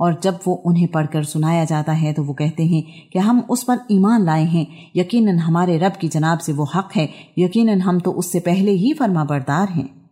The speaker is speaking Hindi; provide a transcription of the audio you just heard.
और जब वो उन्हें पढ़कर सुनाया जाता है तो वो कहते हैं कि हम उस पर ईमान लाए हैं। यकीनन हमारे रब की जनाब से वो हक है। यकीनन हम तो उससे पहले ही फर्मा बरदार हैं।